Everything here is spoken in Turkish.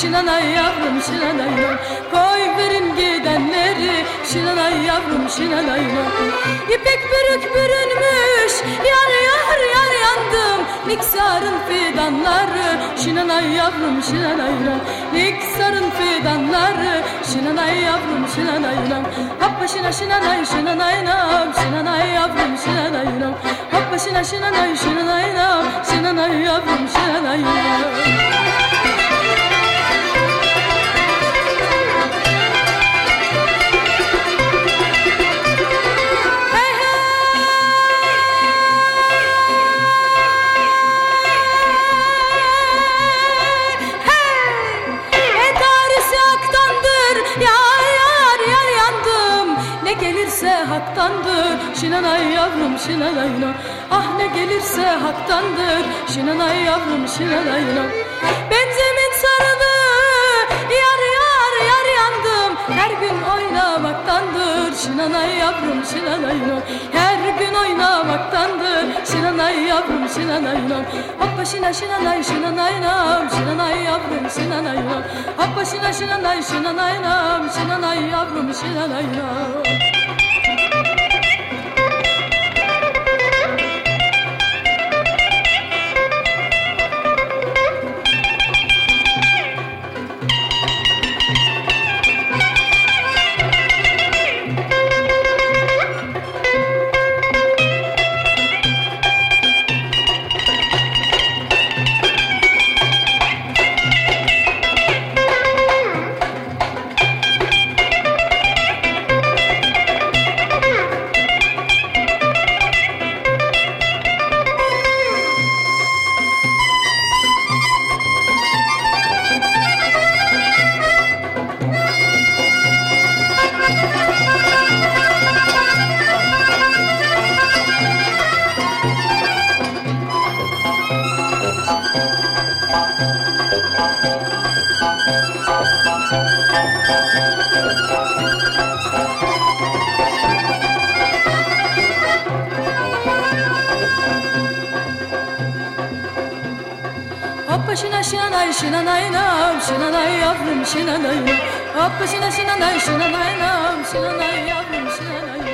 Şinanay yavrum şinanay Koy verin gidenleri. Şinanay yavrum şinanay İpek bürük bürünmüş Yar yar yar yandım. Niksarın fidanları. Şinanay yavrum şinanay Niksarın fidanları. Şinanay yavrum şinanay Hoppa şina şinanay şinanay Şinanay yavrum şinanay Hoppa şina şinanay şinanay Şinanay yavrum şinanay haktandır. Şinanay yavrum şinanayla. Ah ne gelirse haktandır. Şinanay yavrum şinanayla. Benzemin sarılı Yar yar yar yandım. Her gün oynamaktandır. Şinanay yavrum şinanayla. Her gün oynamaktandır. Şinanay yavrum şinanayla. Hoppa şina şinanay şinanaynam Şinanay yavrum şinanayla. Hoppa şina şinanay şinanaynam Şinanay yavrum şinanayla. Hoppa şina şinanay şinanay nam Şinanay yavrum şinanay Hoppa şina şinanay şinanay nam Şinanay yavrum şinanay